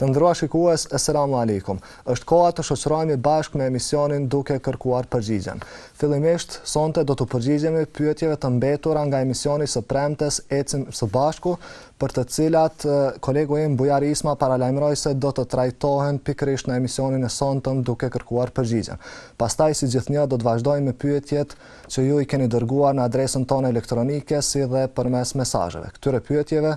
Të nderuar shikues, Eselamu Alejkum. Është koha të shoqërohemi bashkë me emisionin Duke kërkuar përgjigjen. Fillimisht, sonte do t'u përgjigjemi pyetjeve të mbetura nga emisioni i së premtes Ecim së bashku, për të cilat kolegu im Bujar Isma paralajmëroi se do të trajtohen pikërisht në emisionin e sontëm Duke kërkuar përgjigjen. Pastaj si gjithnjë do të vazhdojmë me pyetjet që ju i keni dërguar në adresën tonë elektronike si dhe përmes mesazheve. Këtyre pyetjeve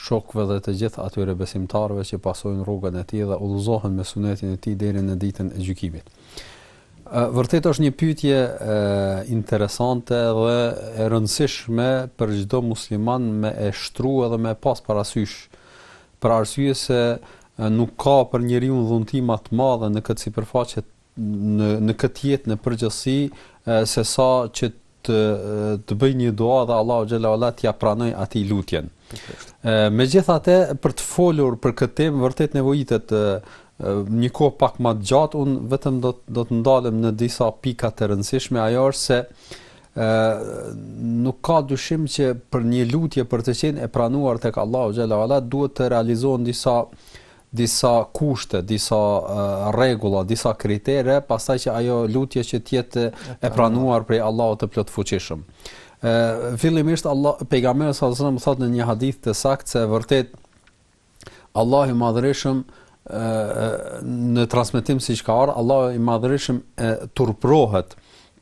shokëve dhe të gjithë atyre besimtarëve që pasojnë rrugën e tij dhe udhëzohen me sunetin e tij deri në ditën e gjykimit. Vërtet është një pyetje interesante dhe e rëndësishme për çdo musliman me e shtru edhe me e pas parasysh për arsye se nuk ka për njeriun dhunti ma të madhe në këtë sipërfaqe në në këtë jetë në përgjithësi se sa që të të bëjë një dua dhe Allahu xhele ue ala t'ia pranojë atij lutjen. Megjithatë, për të folur për këtë temë vërtet nevojitet një kohë pak ma të gjatë, unë vetëm do do të ndalem në disa pika të rëndësishme, ajo është se ë nuk ka dyshim që për një lutje për të qenë e pranuar tek Allahu xhele ue ala duhet të realizohen disa disa kushte, disa rregulla, disa kritere, pastaj që ajo lutje që të jetë e pranuar prej Allahut të Plotfuqishëm. Ë fillimisht Allah pejgamberi sallallahu alajhi wasallam thotë në një hadith të saktë se vërtet Allahu i Madhërishëm në transmetim siç ka ardhur, Allahu i Madhërishëm turprohet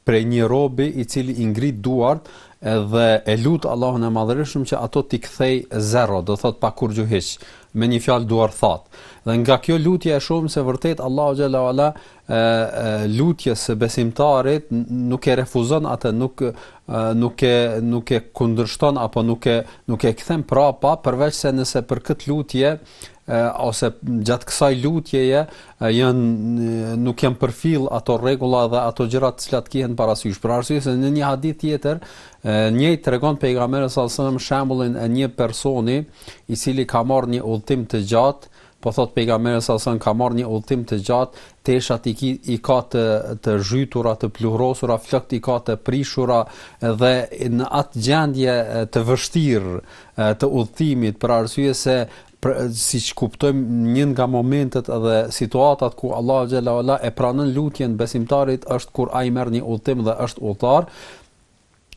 prej një robi i cili i ngrit duart dhe e lut Allahun e Madhërishëm që ato t'i kthejë zero, do thotë pa kurgjo hiç, me një fjalë duar thatë. Dhe nga kjo lutje e shohim se vërtet Allahu xhele ue ala lutjes së besimtarit nuk e refuzon atë, nuk nuk e nuk e kundërshton apo nuk e nuk e kthen prapa përveç se nëse për këtë lutje ose gjatë kësaj lutjeje janë nuk janë përfill ato rregulla dhe ato gjëra të cilat kihen parasysh. Për arsye se në një hadith tjetër, njëjtë tregon pejgamberi sallallahu alajhi wasallam shembullin e një personi i cili ka marrë një udhtim të gjatë, po thotë pejgamberi sallallahu alajhi wasallam ka marrë një udhtim të gjatë, teshat i, ki, i ka të të zhytura, të pluhrosura, flokët i ka të prishura dhe në atë gjendje të vështirë të udhëtimit për arsye se siç kuptojmë një nga momentet dhe situatat ku Allahu xhele ue ala e pranon lutjen besimtarit është kur ai merr një udhëtim dhe është udhëtar.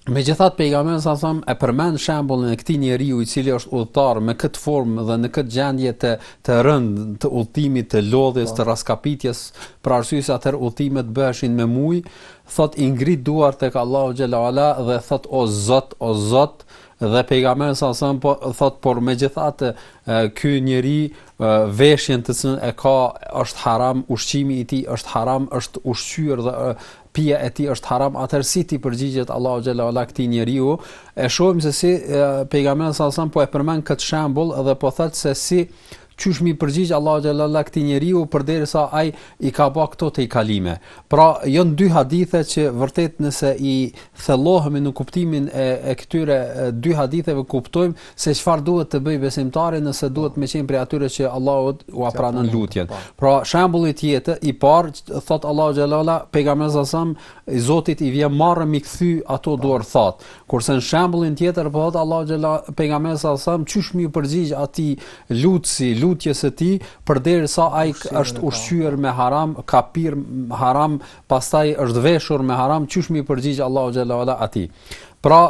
Megjithatë pejgamberi sallallahu alajhi wasallam e përmend shembullin e këtij njeriu i cili është udhëtar me këtë formë dhe në këtë gjendje të të rëndë të udhëtimit të lodhjes, të raskapitjes për arsye se atëherë udhëtimet bëheshin me mujë, thotë i ngrit duart tek Allahu xhele ue ala dhe thotë o Zot o Zot Dhe pejgamberi sa sa po thotë por megjithatë ky njeri veshjen të cilën e ka është haram, ushqimi i tij është haram, është ushqyer dhe pija e tij është haram, atëherë si t'i përgjigjet Allahu xhalla ala këtij njeriu? E shohim se si pejgamberi sa sa po e përmend këtë shembull dhe po thot se si Qysh m'i përgjigj Allahu xhalla xhalla këtij njeriu përderisa ai i ka ba këto tejkalime. Pra, janë dy hadithe që vërtet nëse i thellohemi në kuptimin e, e këtyre dy haditheve kuptojmë se çfarë duhet të bëjë besimtari nëse duhet me qenë prej atyre që Allahu ua pranon lutjen. Po. Pra, shembulli tjetër i parë thotë Allahu xhalla xhalla pejgamberi sa i Zotit i vjen marre m'i kthy ato duar thatë. Kurse në shembullin tjetër po thotë Allahu xhela pejgamberi sa sa qysh m'i përgjigj atij lutsi lutjes së tij përderisa ai është ushqyer me haram ka pirë haram pastaj është veshur me haram qysh m'i përgjigj Allahu xhela ala atij Pra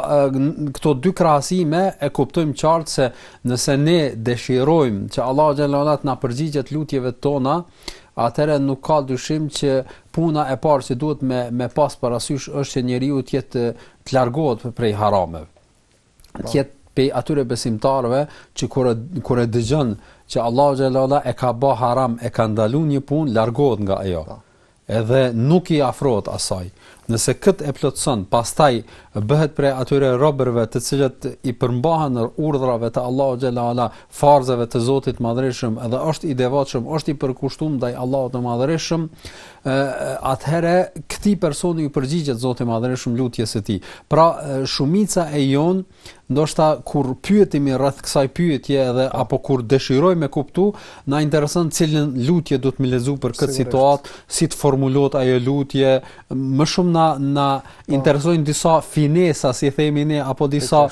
këto dy krahasime e kuptojmë qartë se nëse ne dëshirojmë që Allahu xhela ala të na përgjigjet lutjeve tona atëherë nuk ka dyshim që puna e parë që duhet me me pas parasysh është që njeriu të jetë të largohet prej harameve. Po. Të jetë prej atyre besimtarëve që kur kur e dëgjon që Allahu xhallahu e ka ba haram, e ka ndalu një punë, largohet nga ajo. Po. Edhe nuk i afrohet asaj. Nëse këtë e plotëson, pastaj bëhet prej atyre robërve të cilët i përmbahen urdhrave të Allahu xhallahu farzeve të Zotit të madhërishëm, edhe është i devotshëm, është i përkushtuar ndaj Allahut të madhërishëm, atëherë këtij personi iu përgjigjet Zoti i Madhërishëm lutjes së tij. Pra, shumica e jonë, ndoshta kur pyetemi rreth kësaj pyetje edhe pa. apo kur dëshirojmë me kuptu, na intereson cilën lutje duhet me lexu për këtë situatë, si të formulohet ajo lutje, më shumë na na po. interesojnë disa finesa, si themi ne, apo disa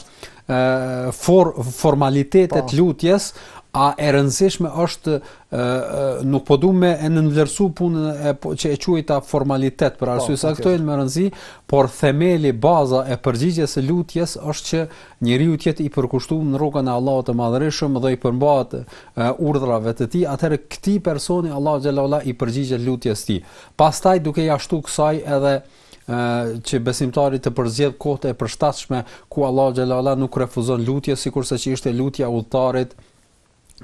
for, formalitete të, po, lutjes, a e rëndësishme është nuk po du me e nënvlerësu punën e po, që e quajta formalitet për po, arsye se këto janë me rëndësi, por themeli, baza e përgjigjes së lutjes është që njeriu të jetë i përkushtuar në rrugën e Allahut të Madhërishëm dhe i përmbahet urdhrave të tij, atëherë këtij personi Allahu xhallahu i përgjigjet lutjes së tij. Pastaj duke ia shtu kësaj edhe uh, që besimtari të përzgjedhë kohët e përshtatshme ku Allahu xhalla ualla nuk refuzon lutje sikurse që ishte lutja e udhëtarit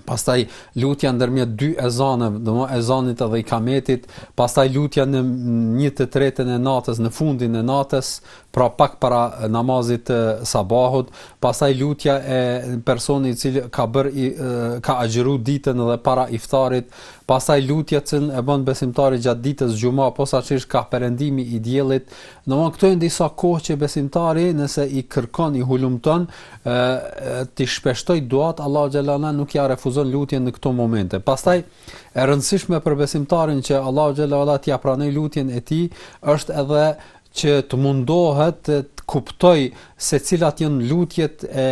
pastaj lutja ndërmjet dy ezaneve, do të thotë ezanit edhe ikametit, pastaj lutja në 1/3 e natës, në fundin e natës, pra pak para namazit të sabahut, pastaj lutja e personit i cili ka bërë ka agjëru ditën edhe para iftarit, Pastaj lutja cilën e bën besimtari gjatë ditës xhuma posaçërisht kah perëndimi i diellit, domthon këto janë disa kohë që besimtari nëse i kërkon i hulumton ë t'i shpeshtoj duat Allahu xhallahu nuk ja refuzon lutjen në këto momente. Pastaj e rëndësishme për besimtarin që Allahu xhallahu ala t'ia pranoj lutjen e tij është edhe që të mundohet të kuptoj se cilat janë lutjet e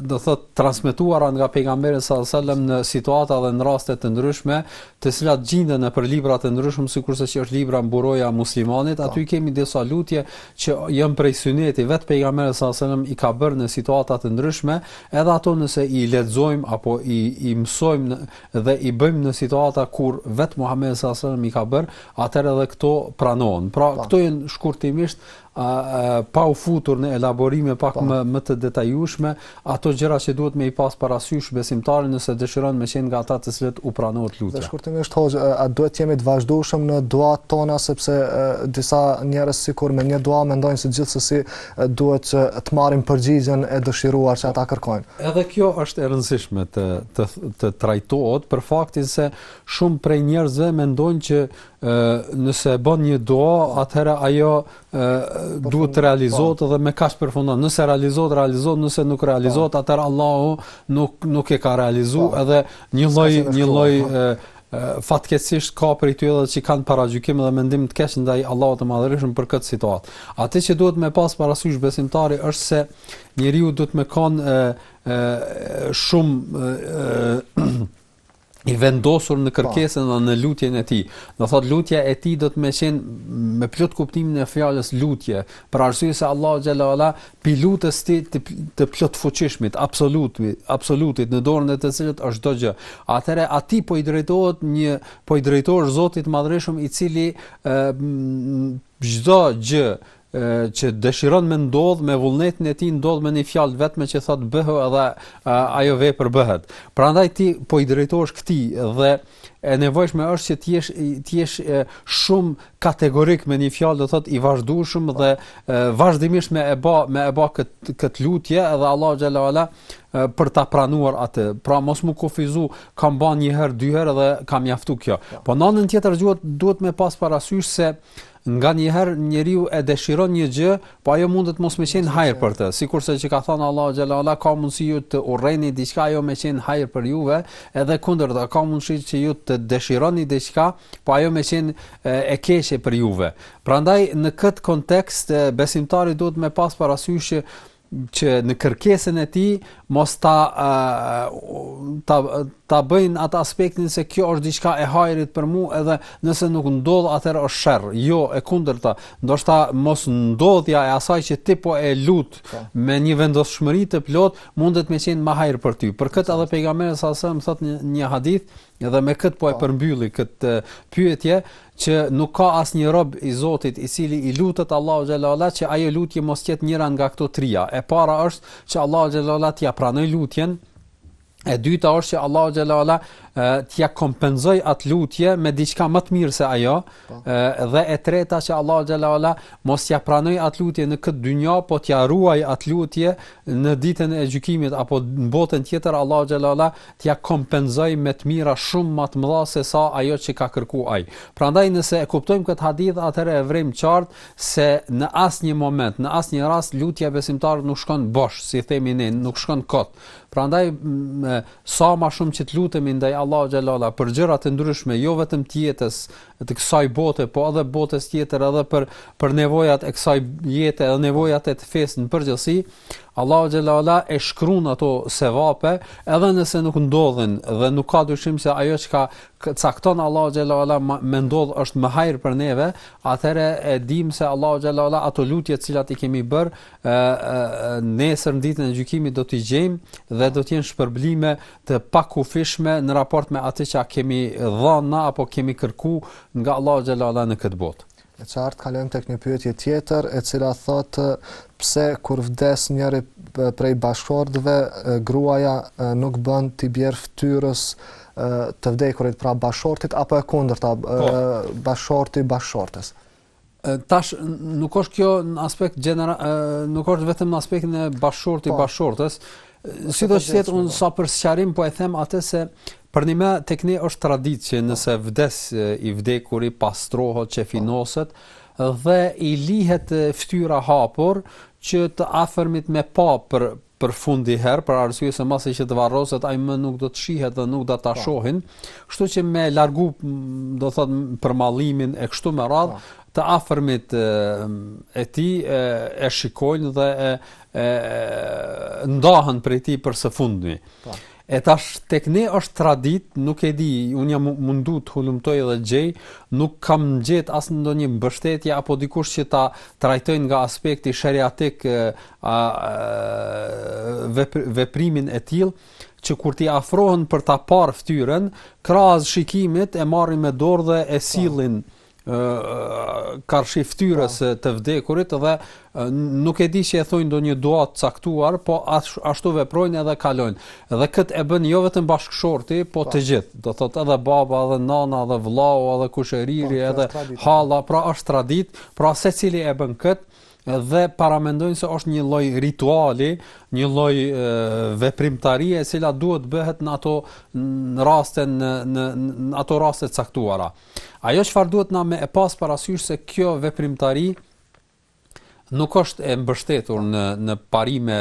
do thot transmetuara nga pejgamberi sallallahu alajhi wasallam në situata dhe në raste të ndryshme, të cilat gjinden nëpër libra të ndryshëm sikurse që është libra Mburoja e muslimanit, aty i kemi disa lutje që janë prej suneti vetë pejgamberi sallallahu alajhi wasallam i ka bërë në situata të ndryshme, edhe ato nëse i lexojmë apo i i mësojmë dhe i bëjmë në situata kur vetë Muhamedi sallallahu alaihi wasallam i ka bërë, atëherë edhe këto pranohen. Pra, këto janë shkurtimisht a, a, pa u futur në elaborime pak më më të detajueshme, ato gjëra që duhet me i pas parasysh besimtari nëse dëshiron me qenë nga ata të cilët u pranohet lutja. Dhe shkurtimisht hoxh, a duhet të jemi të vazhdueshëm në duat tona sepse a, disa njerëz sikur me një dua mendojnë se gjithsesi Duhet që të marrin përgjigjen e dëshiruar që ata kërkojnë. Edhe kjo është e rëndësishme të të të trajtohet për faktin se shumë prej njerëzve mendojnë që nëse e bën një dua, atëherë ajo duhet të realizohet edhe me kaq përfundon. Nëse realizohet, realizohet, nëse nuk realizohet, atëherë Allahu nuk nuk e ka realizuar edhe një lloj një lloj Fatkeqësisht ka prej tyre edhe që kanë paragjykim dhe mendim të keq ndaj Allahut të Madhërishëm për këtë situatë. Atë që duhet me pas parasysh besimtari është se njeriu duhet me kon e, e, shumë e, i vendosur në kërkesën dhe në lutjen e tij. Do thotë lutja e tij duhet me qenë me plot kuptimin e fjalës lutje, për arsye se Allahu xhala P'i lutesh ti të plotfuqishmit, absolutit, absolutit në dorën e të cilit është çdo gjë. Atëherë atij po i drejtohet një po i drejtohesh Zotit Madhrishëm i cili çdo gjë që dëshiron me ndodh me vullnetin e tij ndodh me një fjalë vetëm që thot bëhu edhe ajo vepër bëhet. Prandaj ti po i drejtohesh këtij dhe e nevojshme është që ti jesh ti jesh shumë kategorik me një fjalë do thotë i vazhdueshëm dhe vazhdimisht me e bë me e bë kët kët lutje edhe Allahu xhala ala për ta pranuar atë. Pra mos m'u kufizu, kam bën një herë, dy herë dhe ka mjaftu kjo. Po në anën tjetër duhet duhet me pas parasysh se Nganjëherë njeriu e dëshiron një gjë, po ajo mund të mos me qenë hajër për të. Sikurse që ka thënë Allahu xhalla ala, ka mundësi ju të urreni diçka ajo me qenë hajër për juve, edhe kundërta, ka mundësi që ju të dëshironi diçka, po ajo me qenë e keqe për juve. Prandaj në këtë kontekst besimtari duhet me pas parasysh që që në kërkesën e tij mos ta ta ta bëjnë atë aspektin se kjo është diçka e hajrit për mua edhe nëse nuk ndodh atëherë është sherr. Jo, e kundërta, ndoshta mos ndodhja e asaj që ti po e lut po. me një vendosmëri të plot mundet me qenë më hajër për ty. Për këtë edhe pejgamberi s.a.s. e thot një, një hadith Edhe me këtë po e po. përmbyll këtë pyetje që nuk ka asnjë rob i Zotit i cili i lutet Allahu xhallahu që ajo lutje mos jetë njëra nga këto tria. E para është që Allahu xhallahu t'ia pranoj lutjen. E dyta është që Allahu xhallahu t'ia kompenzojë atë lutje me diçka më të mirë se ajo. Po. Dhe e treta që Allahu xhallahu mos ia pranoj atë lutje në këtë dynjë, po t'ia ruaj atë lutje në ditën e gjykimit apo në botën tjetër Allahu xhallahu t'ia kompenzojë me të mira shumë ma të mëdha se sa ajo që ka kërku ai. Prandaj nëse e kuptojmë këtë hadith atëherë e vrejmë qartë se në asnjë moment, në asnjë rast lutja e besimtarit nuk shkon bosh, si themi ne, nuk shkon kot. Prandaj sa ma shumë që të lutemi ndaj Allahu xhallahu ala për gjëra të ndryshme, jo vetëm të jetës, të kësaj bote, po edhe botës tjetër edhe për për nevojat e kësaj jete edhe nevojat e të fesë në përgjithësi, Allahu xhalla ala e shkruan ato sevape, edhe nëse nuk ndodhin dhe nuk ka dyshim se ajo çka cakton Allahu xhalla ala me ndodh është më hajër për neve, atëherë e dimë se Allahu xhalla ala ato lutje të cilat i kemi bër, ë nesër në ditën e gjykimit do t'i gjejmë dhe do të jenë shpërblime të pakufishme në raport me atë çka kemi dhënë na apo kemi kërku nga Allahu xhallahu në këtë botë. E qartë, kalojmë tek një pyetje tjetër, e cila thotë pse kur vdes njëri prej bashkëshortëve, gruaja nuk bën t'i bjerë fytyrës të vdekurit pra bashkëshortit apo e kundërta, po. bashkëshorti bashkëshortes. tash nuk është kjo në aspekt gjeneral, nuk është vetëm në aspektin e bashkëshorti po. bashkëshortes. Po, Sido që të jetë unë po. sa për sqarim po e them atë se përnime tek ne është traditë që nëse vdes i vdekuri pastrohet, qefinoset dhe i lihet fytyra hapur që të afërmit me pa për fundi herë për arsye se masi që të varroset ai më nuk do të shihet dhe nuk do ta po. shohin. Kështu që me largu do thotë përmallimin e kështu me radhë, po. të afërmit e tij e, e shikojnë dhe e, e ndahen prej tij për së fundmi. Po. E tash tek ne është traditë, nuk e di, unë jam mundu të hulumtoj edhe gjej, nuk kam gjet as ndonjë mbështetje apo dikush që ta trajtojë nga aspekti sheriatik a veprimin e tillë që kur t'i afrohen për ta parë fytyrën, krahas shikimit e marrin me dorë dhe e sillin. Po. karshi fytyrës po. të vdekurit dhe nuk e di si e thonë ndonjë dua të caktuar, po ashtu veprojnë edhe kalojnë. Dhe kët e bën jo vetëm bashkëshorti, po të po. gjithë. Do thotë edhe baba, edhe nana, edhe vllau, edhe kushëriri, po, edhe halla, pra është traditë, pra secili e bën kët dhe paramendojnë se është një lloj rituali, një lloj veprimtarie e cila duhet bëhet në ato raste në në ato raste caktuara. Ajo çfarë duhet na me e pas parasysh se kjo veprimtari nuk është e mbështetur në në parime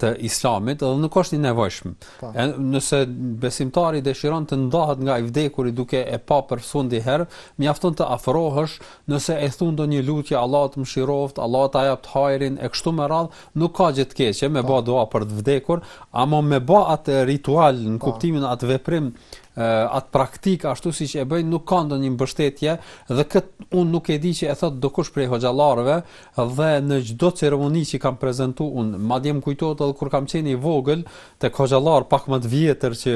të islamit dhe nuk është i nevojshëm. Po. Nëse besimtari dëshiron të ndahet nga i vdekuri duke e pa për fundi herë, mjafton të afrohesh, nëse e thon ndonjë lutje Allahu të mëshiroftë, Allahu ta japtë hajrin e kështu me radh, nuk ka gjë të keqe me po. bë dua për të vdekur, ama me bë atë ritual në po. kuptimin atë veprim atë praktikë ashtu siç e bëjnë nuk ka ndonjë mbështetje dhe kët un nuk e di që e thot dokush prej hoxhallarëve dhe në çdo ceremoni që kam prezantuar un madje më kujtohet edhe kur kam qenë i vogël te hoxhallar pak më të vjetër që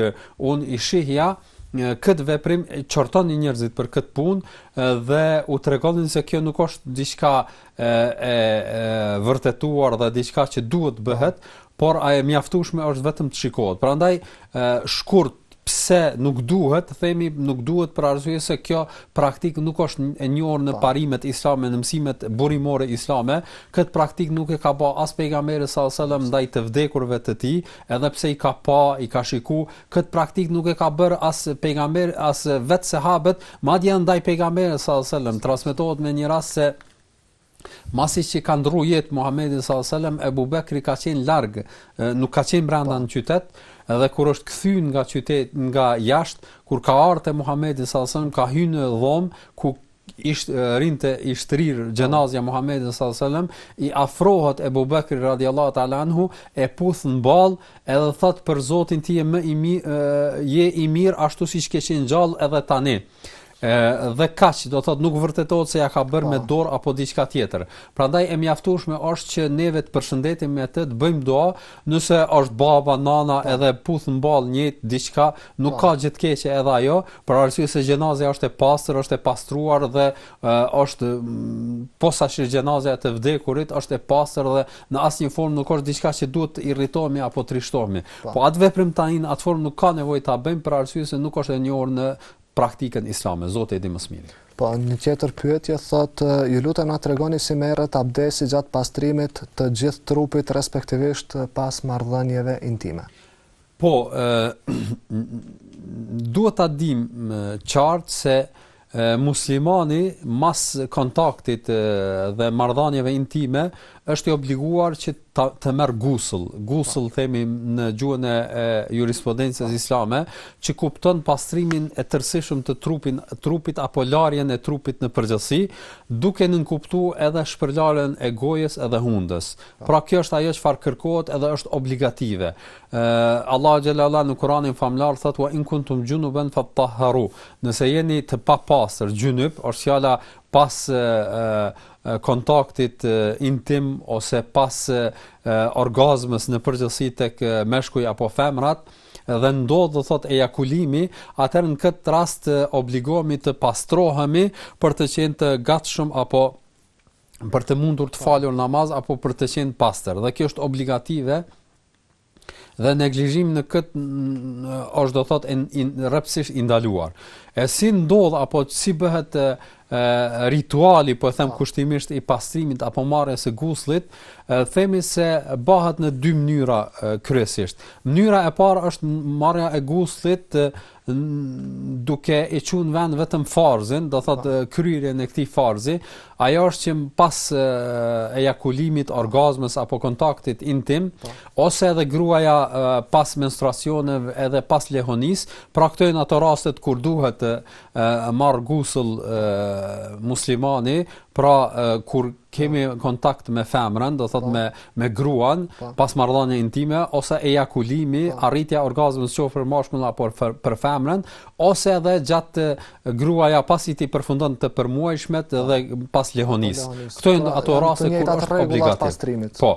un i shihja kët veprim qortonin njerëzit për kët punë dhe u tregonin se kjo nuk është diçka e e vërtetuar dhe diçka që duhet bëhet Por a e mjaftueshme është vetëm të shikohet. Prandaj shkurt pse nuk duhet, themi nuk duhet për arsye se kjo praktikë nuk është e njohur në po. parimet islame, në mësimet burimore islame. Kët praktikë nuk e ka bë as pejgamberi sallallahu alajhi wasallam ndaj të vdekurve të tij, edhe pse i ka pa, i ka shiku, kët praktikë nuk e ka bër as pejgamberi as vetë sahabët, madje ndaj pejgamberit sallallahu alajhi wasallam transmetohet me një rast se Masi që i ka ndrru jetë Muhamedi sallallahu alejhi ve sellem, Ebu Bekri ka qenë larg, nuk ka qenë brenda po. në qytet, dhe kur është kthyer nga qytet, nga jashtë, kur ka ardhur te Muhamedi sallallahu alejhi ve sellem, ka hyrë në dhomë ku ishte rrinte i shtrirë xhenazja e Muhamedit sallallahu alejhi ve sellem, i afrohet Ebu Bekri radhiyallahu ta'ala anhu, e puth në ballë, edhe thot për Zotin ti je më i mirë, je i mirë ashtu siç ke qenë gjallë edhe tani. e dhe kaq do thot nuk vërtetohet se ia ka bërë me po. dorë apo diçka tjetër. Prandaj e mjaftueshme është që neve të përshëndetim me të, të bëjmë dua, nëse është baba, nana pa. Po. edhe puth n'ball një diçka, nuk pa. Po. ka gjë të keqe edhe ajo, për arsye se xhenazja është e pastër, është e pastruar dhe e, është posaçi xhenazja e të vdekurit është e pastër dhe në asnjë formë nuk është diçka që duhet të irritohemi apo trishtohemi. Po atë veprim tani në atë formë nuk ka nevojë ta bëjmë për arsye se nuk është e njohur në praktikën islame, Zoti e di më së miri. Po, një tjetër pyetje thotë, ju lutem na tregoni si merret abdesi gjatë pastrimit të gjithë trupit respektivisht pas marrëdhënieve intime. Po, duhet ta dimë qartë se muslimani mas kontaktit dhe marrëdhënieve intime është i obliguar që ta, të merr gusëll. Gusëll po. themi në gjuhën e, e jurisprudencës islame, që kupton pastrimin e tërësishëm të trupin, trupit apo larjen e trupit në përgjithësi, duke nënkuptuar edhe shpërlarjen e gojës edhe hundës. Po. Pra kjo është ajo çfarë kërkohet edhe është obligative. Ë Allahu xhelle xhelaluhu në Kur'anin famëlartë thotë ue in kuntum xhunuben fetahheru. Nëse jeni të papastër, xhunup është fjala pas kontaktit intim ose pas orgazmës në përgjithësi tek meshkuj apo femrat dhe ndodh do thotë ejakulimi, atëherë në këtë rast obligohemi të pastrohemi për të qenë të gatshëm apo për të mundur të falur namaz apo për të qenë pastër. Dhe kjo është obligative dhe neglizhimi në këtë është do thotë in, in rreptësisht i ndaluar. E si ndodh apo si bëhet e, rituali, po e them po. kushtimisht i pastrimit apo marrjes së gusllit, themi se bëhet në dy mënyra kryesisht. Mënyra e parë është marrja e gusllit duke e çu n'vend vetëm farzin, do thotë po. kryerjen e këtij farzi, ajo është që pas ejakulimit, orgazmës apo kontaktit intim, po. ose edhe gruaja pas menstruacioneve edhe pas lehonisë, pra këto janë ato rastet kur duhet të marrë gusull muslimani, pra kur kemi kontakt me femrën, do thotë po. me me gruan, po. pas marrëdhënieve intime ose ejakulimi, po. arritja e orgazmës qoftë për mashkullin apo për, për femrën, ose edhe gjatë gruaja pasi t'i përfundon të përmuajshmet dhe pas lehonisë. Këto janë ato raste kur është obligativ. Po.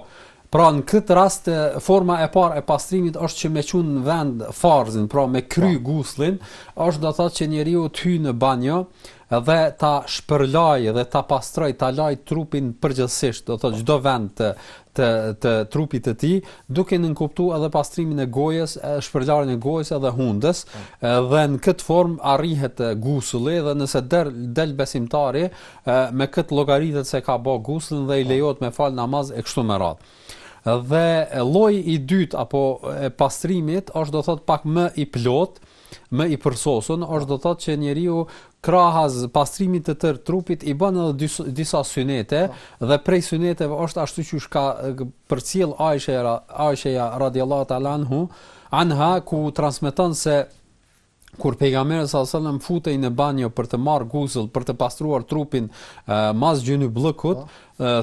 Pra në këtë rast forma e parë e pastrimit është që me çu në vend farzin, pra me kry po. guslin, është do thotë që njeriu të hyjë në banjo dhe ta shpërlajë dhe ta pastrojë, ta lajë trupin përgjithësisht, do thotë po. çdo vend të të të trupit të tij, duke nënkuptu edhe pastrimin e gojës, shpërlarjen e gojës edhe hundës, po. dhe në këtë formë arrihet gusulli dhe nëse del, del besimtari, e me këtë llogaritet se ka bo guslin dhe i po. lejohet me fal namaz e kështu me radhë. Dhe lloji i dytë apo e pastrimit është do thotë pak më i plotë, më i përsosur, është po. do thotë që njeriu krahas pastrimit të tërë trupit i bën edhe disa, disa synete po. dhe prej syneteve është ashtu qysh ka përcjell Aisha Aisha radijallahu teala anhu anha ku transmeton se Kur Pejgamberi sallallahu alajhi wasallam futej në banjo për të marrë gusl, për të pastruar trupin, e, mas gjynybllëkut,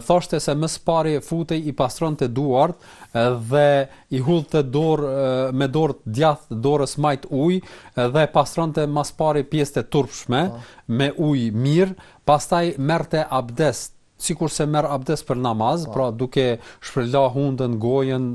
thoshte se më së pari futej i pastronte duart dhe i hudhte dorë me dorë të djathtë dorës majt ujë dhe pastronte më së pari pjesët e turpshme me ujë mirë, pastaj merrte abdest sikurse merr abdes për namaz, pra duke shpërla hundën, gojën,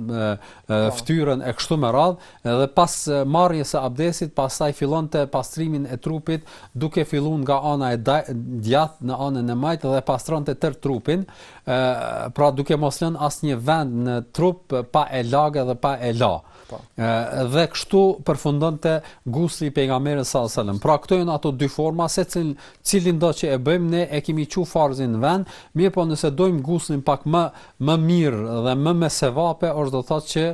fytyrën e kështu me radhë, edhe pas marrjes së abdesit, pastaj fillonte pastrimin e trupit, duke filluar nga ana e djathtë në anën e majtë dhe pastronte tërë trupin, pra duke mos lënë asnjë vend në trup pa e lagë dhe pa e la. Po. Dhe kështu përfundonte gusli i pejgamberit sallallahu alajhi wasallam. Pra këto janë ato dy forma se cil, cilin do që e bëjmë ne e kemi çu farzin në vend, mirëpo nëse dojmë guslin pak më më mirë dhe më me sevape, është do thotë që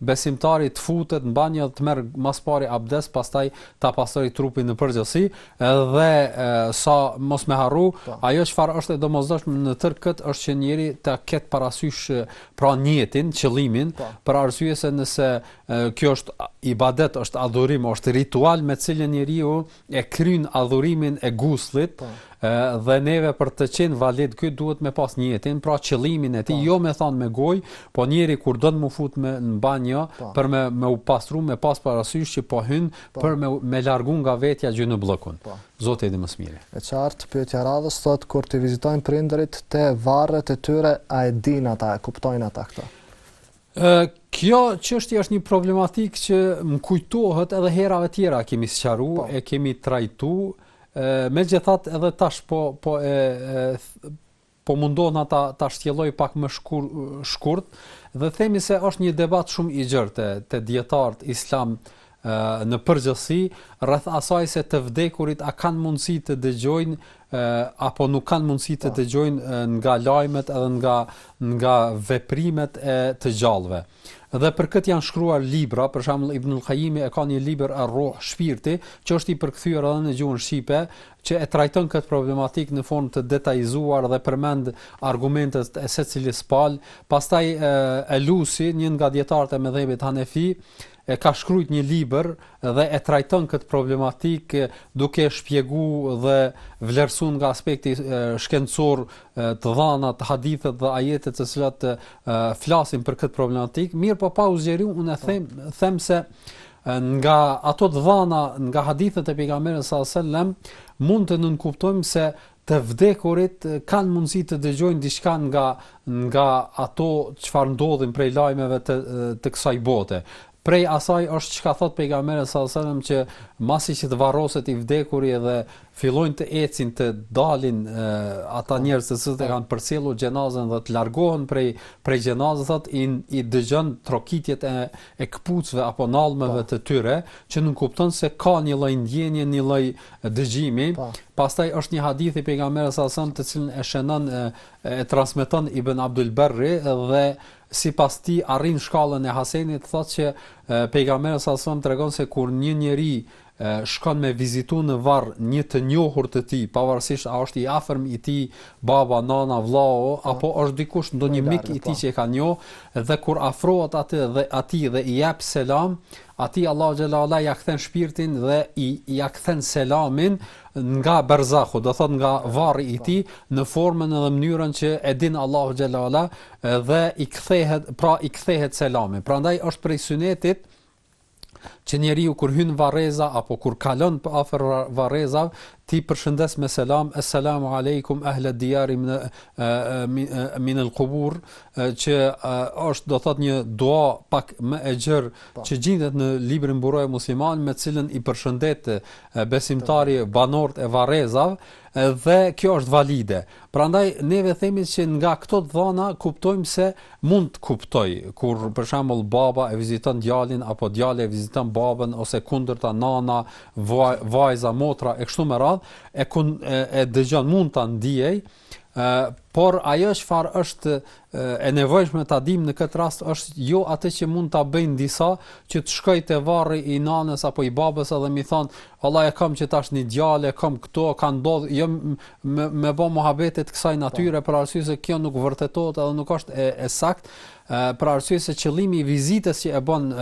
besimtari të futet në banjë të merr mas pari abdes, pastaj ta pastrojë trupin në përgjithësi, edhe e, sa mos me harru, ajo çfarë është e domosdoshme në tërë këtë është që njeri ta ketë parasysh pra nijetin, qëllimin, për arsye se nëse kjo është ibadet, është adhurim, është ritual me të cilën njeriu e kryen adhurimin e guslit, dhe neve për të qenë valid ky duhet me pas nijetin, pra qëllimin e tij, jo me thanë me gojë, po njeri kur don me u fut në banjo për me me u pastru, me pas parasysh që po hyn për me me largu nga vetja gjynybllëkun. Po. Zoti e di më së miri. E qartë, pyetja e radhës thotë kur t'i vizitojmë prindërit te varret e tyre a e dinë ata, e kuptojnë ata këtë? Ë kjo çështje është një problematikë që më kujtohet edhe herave tjera kemi sqaruar, e kemi trajtuar, ë megjithatë edhe tash po po e, e po mundohna ta ta shtjelloj pak më shkur, shkurt dhe themi se është një debat shumë i gjerë te te dijetarët islam në përgjithësi rreth asaj se të vdekurit a kanë mundësi të dëgjojnë apo nuk kanë mundësi të dëgjojnë nga lajmet edhe nga nga veprimet e të gjallëve. Dhe për këtë janë shkruar libra, për shembull Ibnul Kajimi e ka një libër Ar-Ruh, Shpirti, që është i përkthyer edhe në gjuhën shqipe, që e trajton këtë problematikë në formë të detajzuar dhe përmend argumentet e secilës palë. Pastaj Elusi, një nga dijetarët e medhhebit Hanefi, e ka shkruajt një libër dhe e trajton këtë problematik duke e shpjegu dhe vlerësu nga aspekti shkencor të dhanat, hadithet dhe ajetet të cilat flasin për këtë problematik, mirëpo pa u zgjeru, unë e them, them se nga ato të dhana, nga hadithet e pejgamberit sallallahu alajhi wasallam, mund të nënkuptojmë se të vdekurit kanë mundësi të dëgjojnë diçka nga nga ato çfarë ndodhin prej lajmeve të të kësaj bote. Prej asaj është çka thotë Pejgamberi sallallahu alejhi ve sellem që masi që të varroset i vdekuri dhe fillojnë të ecin të dalin e, ata po. njerëz të cilët e po. kanë përcjellur xhenazën dhe të largohen prej prej xhenazës thotë i, i dëgjon trokitjet e e këpucëve apo nallmeve po. të tyre që nënkupton se ka një lloj ndjenje, një lloj dëgjimi. Pa. Pastaj është një hadith i pejgamberit sallallahu alajhi wasallam të cilin e shënon e, e transmeton Ibn Abdul Barri dhe sipas tij arrin shkallën e Hasenit thotë që Pejgamberi sallallahu alejhi ve sellem tregon se kur një njeri shkon me vizitu në varr një të njohur të tij, pavarësisht a është i afërm i tij, baba, nana, vllau, po. apo është dikush ndonjë mik i tij po. që e ka njohë, dhe kur afrohet atij dhe atij dhe i jep selam, atij Allahu xhalla ala ia kthen shpirtin dhe i ia kthen selamin nga berzahu, do thot nga varri i po. tij, në formën edhe mënyrën që e din Allahu xhalla ala, dhe i kthehet pra i kthehet selami prandaj është prej synetit që njeriu kur hyn varreza apo kur kalon afër varrezave t'i përshëndes me selam assalamu alaikum ahla diyari min min al qubur që është do thot një dua pak më e gjerë po. që gjendet në librin Mburoja muslimanit me të cilën i përshëndet besimtari banorët e varrezave Dhe kjo është valide. Prandaj neve themi që nga këto të dhëna kuptojmë se mund të kuptoj kur për shembull baba e viziton djalin apo djali e viziton babën ose kundërta nana, vajza, motra e kështu me radhë e e dëgjon mund ta ndiej, por ajo çfarë është e nevojshme ta dimë në këtë rast është jo atë që mund ta bëjnë disa që të shkojë te varri i nanës apo i babës edhe me i thon Vallai e kam që tash një djalë e kam këto, ka ndodh jo me me bë muhabete të kësaj natyre po. për arsye se kjo nuk vërtetohet edhe nuk është e, e saktë, për arsye se qëllimi i vizitës që e bën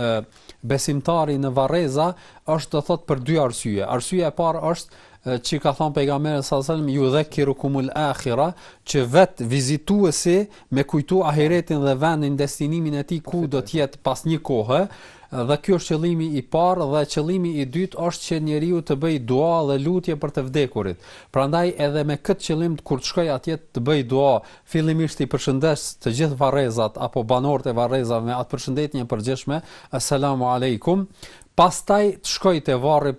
besimtari në varreza është do thot për dy arsye. Arsyeja e parë është që ka thënë pejgamberi sallallahu alajhi wasallam judhekkirukumul akhira që vet vizituesi me kujtu ahiretin dhe vendin destinimin e tij ku do të jetë pas një kohe Dhe ky është qëllimi i parë dhe qëllimi i dytë është që njeriu të bëjë dua dhe lutje për të vdekurit. Prandaj edhe me këtë qëllim kur të shkojë atje të bëjë dua, fillimisht t'i përshëndes të gjithë varrezat apo banorët e varrezave me atë përshëndetjen e përgjithshme, Esselamu Alejkum, pastaj të shkojë te varri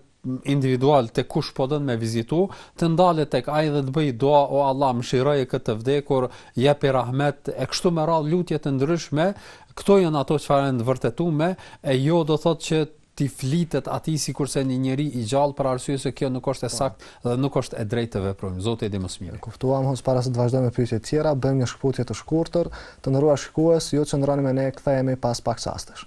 individual tek kush po don me vizitu, të ndalet tek ai dhe të bëjë dua o Allah mëshiroje këtë të vdekur, jepi rahmet e kështu me radhë lutje të ndryshme, këto janë ato çfarë janë të vërtetume e jo do thotë që t'i flitet atij sikurse një njeri i gjallë për arsye se kjo nuk është e po. saktë dhe nuk është e drejtë të veprojmë. Zoti e di më së miri. Kuptuam, hoxhë para se të vazhdojmë me pyetjet e tjera, bëjmë një shkëputje të shkurtër. Të nderuar shikues, ju qëndroni me ne, kthehemi pas pak çastesh.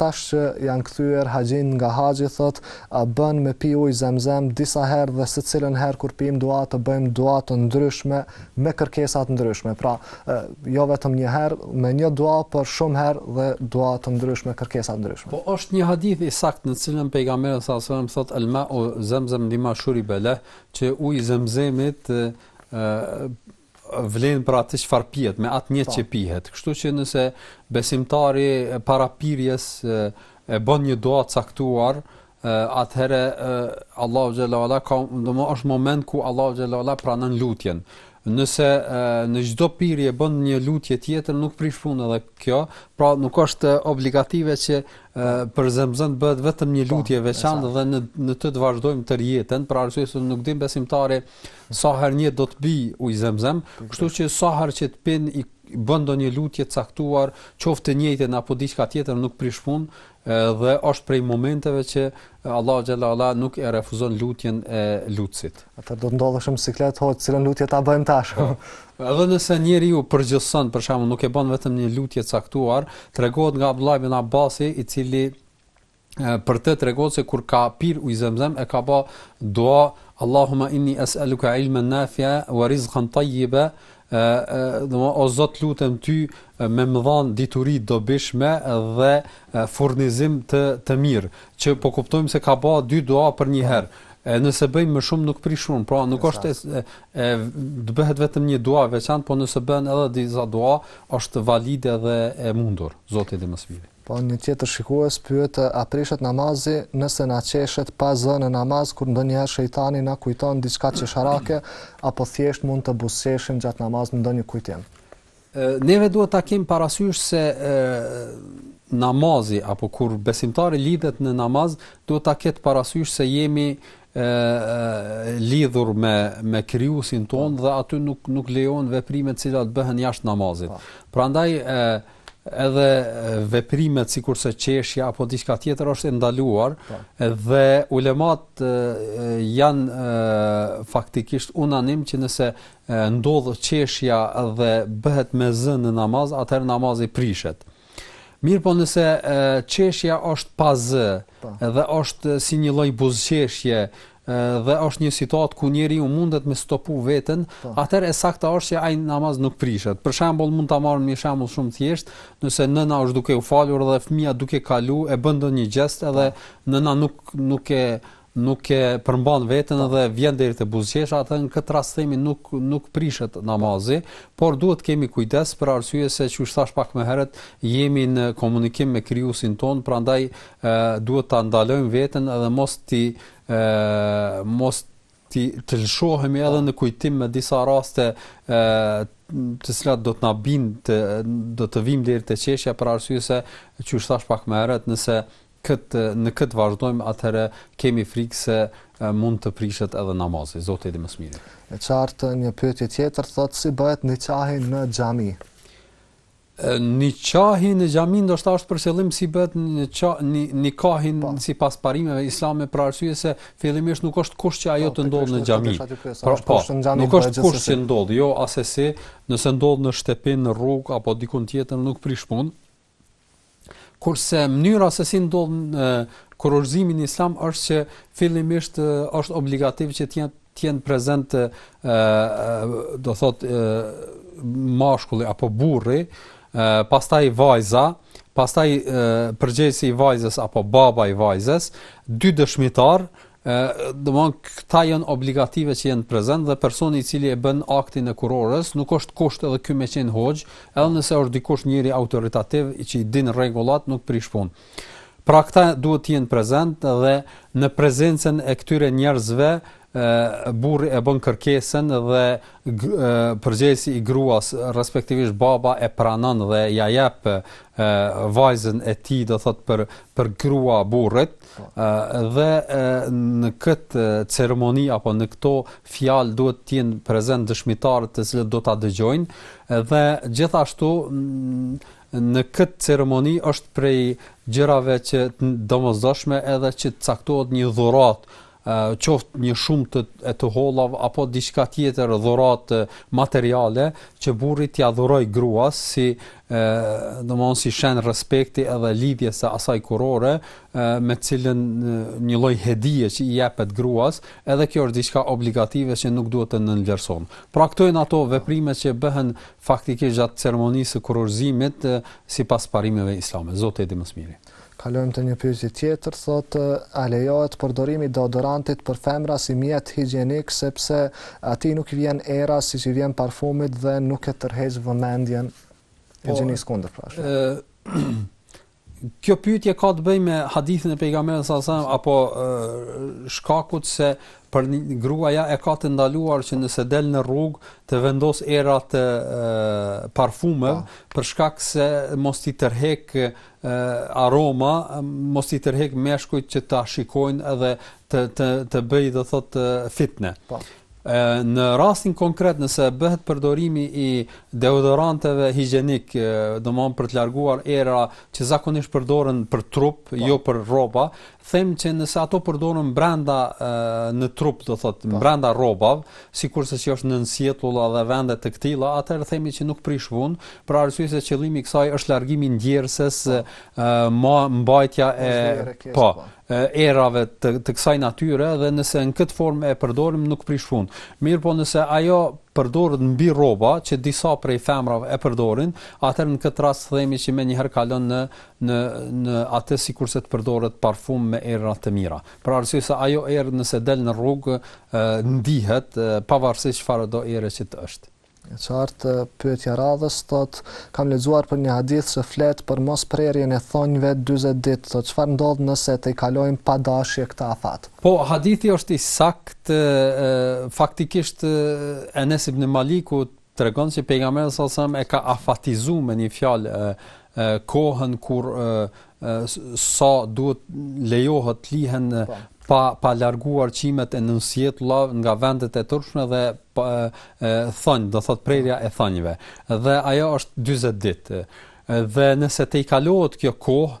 Tash që janë kthyer haxhinjtë nga haxhi, thotë a bën me pi ujë zemzem disa herë dhe secilën herë kur pijmë dua të bëjmë dua të ndryshme me kërkesa të ndryshme pra jo vetëm një herë me një dua por shumë herë dhe dua të ndryshme kërkesa të ndryshme. Po është një hadith i saktë në të cilën pejgamberi sallallahu alaihi wasallam thotë el ma u zemzem lima shuribe leh që uji i zemzemit vlen për atë çfarë pihet, me atë nijet po. që pihet. Kështu që nëse besimtari para pirjes e bën një dua të caktuar, atëherë Allahu xhelle ue ala ka domo është moment ku Allahu xhelle ue ala pranon lutjen. Nëse në çdo pirje bën një lutje tjetër, nuk prish punë edhe kjo, pra nuk është obligative që për zemzem të bëhet vetëm një po, lutje e veçantë dhe në në të të vazhdojmë tërë jetën, për arsye se nuk dimë besimtari Sa herë një do të pijë ujë zemzem, kështu që sa herë që të pin i bën ndonjë lutje të caktuar, qoftë të njëjtën apo diçka tjetër nuk prish punë, dhe është prej momenteve që Allahu xhelle ue ala nuk e refuzon lutjen e lutësit. Atë do të ndodhësh në siklet, hoxhë, cilën lutje ta bëjmë tash? Po. Edhe nëse njeriu përgjithëson, për shembull, nuk e bën vetëm një lutje të caktuar, tregohet nga Abdullah ibn Abbasi, i cili për të tregohet se kur ka pir uj zemzem e ka bë dua Allahumma inni es'aluka ilman nafi'a wa rizqan tayyiba do më o Zot lutem ty me më dhanë dituri të dobishme dhe furnizim të të mirë që po kuptojmë se ka bë dy dua për një herë e nëse bëjmë më shumë nuk prish punë pra nuk është e, e të bëhet vetëm një dua e veçantë po nëse bën edhe disa dua është valide dhe e mundur Zoti dhe mësimi Po një tjetër shikues pyet a prishet namazi nëse na qeshet pa zë në namaz kur ndonjëherë shejtani na kujton diçka qesharake apo thjesht mund të buzëqeshim gjatë namazit ndonjë kujtim? Neve duhet ta kemi parasysh se namazi apo kur besimtari lidhet në namaz duhet ta ketë parasysh se jemi ë lidhur me me krijuesin tonë dhe aty nuk nuk lejon veprime të cilat bëhen jashtë namazit. Po. Prandaj ë edhe veprimet sikurse qeshja apo diçka tjetër është e ndaluar po. dhe ulemat janë faktikisht unanim që nëse ndodh qeshja dhe bëhet me zë në namaz, atëherë namazi prishet. Mirëpo nëse qeshja është pa zë po. dhe është si një lloj buzëqeshje dhe është një situatë ku njeriu mundet me stopu veten, po. atëherë e sakta është që ai namaz nuk prishet. Për shembull mund ta marrim një shembull shumë thjesht, nëse nëna është duke u falur dhe fëmija duke kalu e bën ndonjë gjest edhe po. nëna nuk, nuk e nuk e përmban veten edhe vjen deri te buzëqeshja, atë në këtë rast themi nuk nuk prishet namazi, por duhet të kemi kujdes për arsye se qysh thash pak më herët, jemi në komunikim me krijuesin tonë, prandaj ë duhet ta ndalojmë veten edhe mos t'i ë mos t'i të lëshohemi edhe në kujtim me disa raste ë të cilat do të na bind të do të vijmë deri te qeshja për arsye se qysh thash pak më herët, nëse në këtë në këtë vazhdojmë atëherë kemi frikë se mund të prishet edhe namazi. Zoti e di më së miri. E qartë një pyetje tjetër thotë si bëhet niqahi në xhami. Niqahi në xhami ndoshta është për qëllim si bëhet niqahi ni nikahi po. sipas parimeve islame për arsye se fillimisht nuk është kusht që ajo po, të ndodhë në xhami. Pra, po, nuk është kusht që të ndodh, jo asesi, nëse ndodh në shtëpi, në rrugë apo diku tjetër nuk prish punë. Kurse mënyra se si ndodh kurorëzimi në Islam është që fillimisht është obligativ që të je të jenë prezent ë do thotë ë mashkulli apo burri, ë pastaj vajza, pastaj përgjegjësi i vajzës apo baba i vajzës, dy dëshmitarë ë domethënë këta janë obligative që t'jenë prezent dhe personi i cili e bën aktin e kurorës nuk është kusht edhe ky me qenë hoxhë, edhe nëse është dikush njeri autoritativ i që i din rregullat nuk prish punë. Pra këta duhet të jenë prezent dhe në prezencën e këtyre njerëzve burri e bën kërkesën dhe përgjegjësi i gruas respektivisht baba e pranon dhe ia jep vajzën e tij do thotë për për grua burrit Dhe në këtë ceremoni apo në këto fjalë duhet të jenë prezent dëshmitarët të cilët do ta dëgjojnë dhe gjithashtu në këtë ceremoni është prej gjërave që të domosdoshme edhe që të caktohet një dhuratë qoftë një shumë e të hollave apo diçka tjetër dhuratë materiale që burri t'ia dhurojë gruas si e domthon si shenj respekti edhe lidhjes së asaj kurore me të cilën një lloj hedije që i jepet gruas, edhe kjo është diçka obligative që nuk duhet të nënvlerësohet. Pra këto janë ato veprime që bëhen faktikisht gjatë ceremonisë së kurorëzimit sipas parimeve islame. Zoti e di më së miri. Kalojmë te një pyetje tjetër, thotë, a lejohet përdorimi i deodorantit për femra si mjet higjienik sepse atij nuk i vjen era siç i vjen parfumit dhe nuk e tërheq vëmendjen e gjinisë së kundërt? Pra, Kjo pyetje ka të bëjë me hadithin e pejgamberit sa sa apo shkakut se për gruaja e ka të ndaluar që nëse del në rrugë të vendos era të parfumeve po. për shkak se mos t'i tërhek aroma mos i tërhek meshkujt që ta shikojnë edhe të të të bëj do thot fitne. Po. Në rastin konkret nëse bëhet përdorimi i deodoranteve higjienik, domthon për të larguar era që zakonisht përdoren për trup, pa. Po. jo për rroba, them që nëse ato përdoren brenda në trup, do thot, po. brenda rrobav, sikurse që është nën sjetulla dhe vende të këtilla, atëherë themi që nuk prish punë, për arsye se qëllimi i kësaj është largimi i djersës, po. më mbajtja e po, po. erave të, të kësaj natyre dhe nëse në këtë formë e përdorim nuk prish punë. Mirëpo nëse ajo përdoret mbi rroba që disa prej femrave e përdorin, atëherë në këtë rast themi që menjëherë kalon në në në atë sikurse të përdoret parfum me erëra të mira. Për arsye se ajo erë nëse del në rrugë ndihet pavarësisht çfarë do ere që të është. E qartë, pyetja radhës, thot, kam lexuar për një hadith që flet për mos prerjen e thonjve 40 ditë, thot, çfarë ndodh nëse t'i kalojmë pa dashje këtë afat? Po, hadithi është i saktë, faktikisht Enes ibn Maliku Tregon se Pejgamberi sallallahu alajhi wasallam e ka afatizuar me një fjalë kohën kur sa duhet lejohet të lihen po. pa pa larguar qimet e nënsjetullave nga vendet e turpshme dhe pa, e, thonj, do thot prerja e thonjve. Dhe ajo është 40 ditë. Dhe nëse tejkalohet kjo kohë,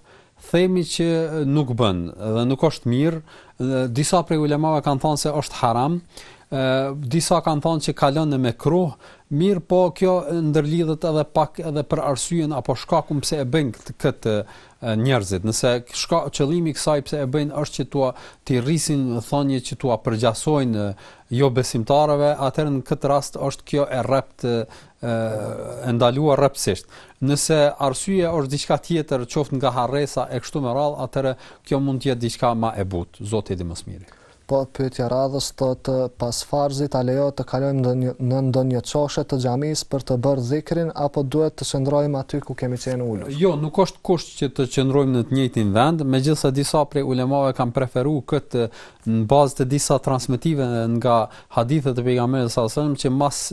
Themi që nuk bën dhe nuk është mirë, disa prej ulemave kanë thënë se është haram, disa kanë thënë që kalon në mekruh, mirëpo kjo ndërlidhet edhe pak edhe për arsyen apo shkakun pse e bëjnë këtë, këtë njerëzit. Nëse shka, qëllimi i kësaj pse e bëjnë është që t'ua t'i rrisin thonjtë që t'ua përgjasojnë jobesimtarëve, atëherë në këtë rast është kjo e rreptë e ndaluar rreptësisht. Nëse arsyeja është diçka tjetër, qoftë nga harresa e kështu me radhë, atëherë kjo mund të jetë diçka më e butë, Zoti e di më së miri. Po pyetja radhës thotë pas farzit a lejohet të kalojmë në ndonjë qoshe të xhamisë për të bërë dhikrin apo duhet të qëndrojmë aty ku kemi qenë ulur? Jo, nuk është kusht që të qëndrojmë në të njëjtin vend, megjithëse disa prej ulemave kanë preferuar këtë në bazë të disa transmetimeve nga hadithe të pejgamberit sallallahu alajhi wasallam që mas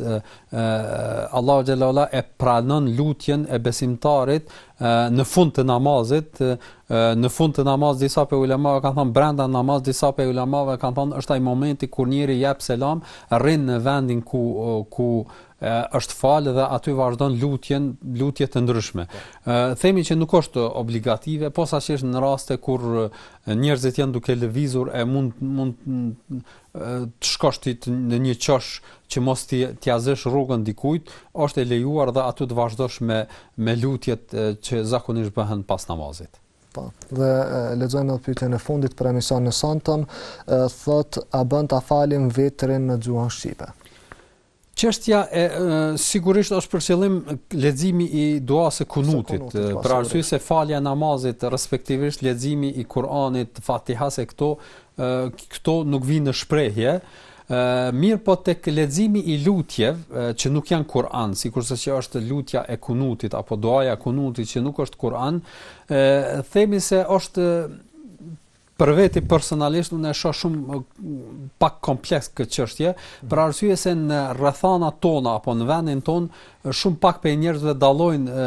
Allahu xhelle ue ala e pranon lutjen e besimtarit në fund të namazit, në fund të namazit disa prej ulemave kanë thënë brenda namazit disa prej ulemave kanë thënë është ai momenti kur njeriu jep selam, rrin në vendin ku ku është falë dhe aty vazhdon lutjen, lutje të ndryshme. Ë themi që nuk është obligative, posaçërisht në raste kur njerëzit janë duke lëvizur e mund mund të shkosh ti në një qosh që mos t'ia zësh rrugën dikujt, është e lejuar dhe aty të vazhdosh me me lutjet që zakonisht bëhen pas namazit. Po. Dhe lexojmë edhe pyetjen e fundit për emisionin e sontëm, thotë a bën ta falim vitrin në gjuhën shqipe? Çështja e sigurisht është për qëllim leximi i duasë së kunutit, për arsye se falja e namazit respektivisht leximi i Kur'anit, Fatihas e këto këto nuk vijnë në shprehje. Ë mirëpo tek leximi i lutjev që nuk janë Kur'an, sikurse që është lutja e kunutit apo duaja e kunutit që nuk është Kur'an, ë themi se është Për veti personalisht unë e shoh shumë pak kompleks këtë çështje, për arsye se në rrethanat tona apo në vendin tonë shumë pak prej njerëzve dallojnë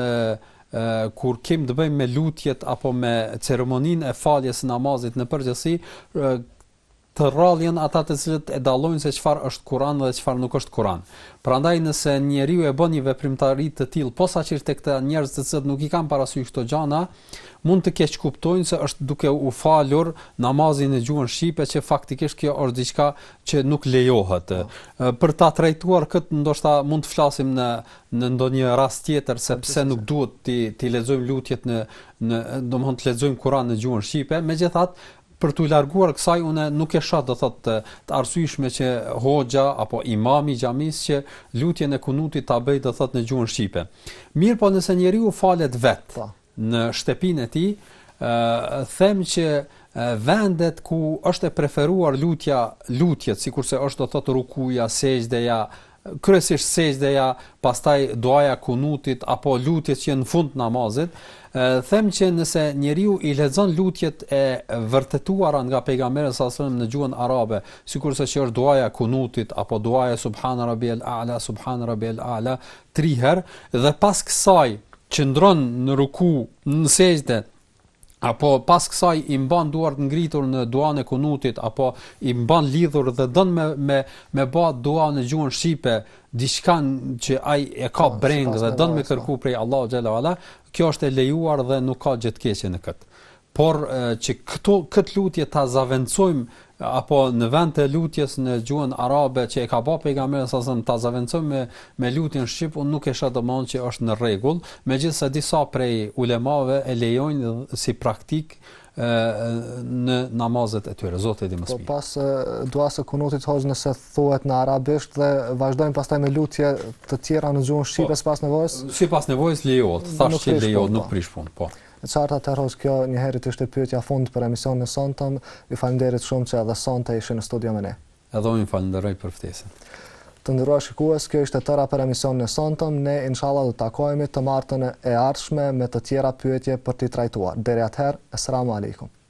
ë kur kemi të bëjmë me lutjet apo me ceremoninë e faljes së namazit në përgjithësi të rrallë janë ata të cilët e dallojnë se çfarë është Kur'an dhe çfarë nuk është Kur'an. Prandaj nëse njeriu e bën një veprimtari të tillë, posaçërisht tek këta njerëz të cilët nuk i kanë parasysh këto gjëra, Mund të keqkuptojnë se është duke u falur namazi në gjuhën shqipe që faktikisht kjo është diçka që nuk lejohet. Po. Për ta trajtuar këtë ndoshta mund të flasim në në ndonjë rast tjetër se pse nuk duhet t'i t'i lexojmë lutjet në në domthon të lexojmë Kur'an në gjuhën shqipe. Megjithatë, Për t'u larguar kësaj unë nuk e shoh do thotë të arsyeshme që hoxha apo imami i xhamisë që lutjen e kunutit ta bëjë do thotë në gjuhën shqipe. Mirëpo nëse njeriu falet vet po. në shtëpinë e tij, ë them që vendet ku është e preferuar lutja, lutjet sikurse është do thotë rukuja, sexhdeja, kryesisht sexhdeja, pastaj duaja kunutit apo lutjet që janë në fund të namazit, them që nëse njeriu i lexon lutjet e vërtetuara nga pejgamberi alejhi selam në gjuhën arabe, sikurse që është duaja kunutit apo duaja subhane rabbijel a'la subhane rabbijel a'la 3 herë dhe pas kësaj qëndron në ruku, në sexhde apo pas kësaj i mban duart ngritur në duan e kunutit apo i mban lidhur dhe don me me me ba dua në gjuhën shqipe diçka që ai e ka po, brengë dhe don me kërku prej Allahu xhel-le ue ala kjo është e lejuar dhe nuk ka gjë të keqe në kët por që këtë kët lutje ta zavendësojmë apo në vend të lutjes në gjuhën arabe që e ka ba pejgamberi alejhi selam ta zavendësojmë me me lutjen shqip unë nuk e shoh domethon që është në rregull megjithëse disa prej ulemave e lejojnë si praktikë në namazet e tyre Zoti e di më së miri. Po pas duas së kunutit hoxhë nëse thuhet në arabisht dhe vazhdojmë pastaj me lutje të tjera në gjuhën shqipe po, sipas nevojës. Sipas nevojës lejohet, thashë që lejohet, nuk po. prish punë, po. E qartë atëherë hoxhë, kjo njëherit ishte pyetja e fundit për emisionin e sontëm. Ju faleminderit shumë që edhe sonte ishit në studio me ne. Edhe unë ju falënderoj për ftesën. Të nderuar shikues, kjo ishte tëra për emisionin e sontëm. Ne inshallah do të takohemi të martën e ardhshme me të tjera pyetje për t'i trajtuar. Deri atëherë, Eselamu Alejkum.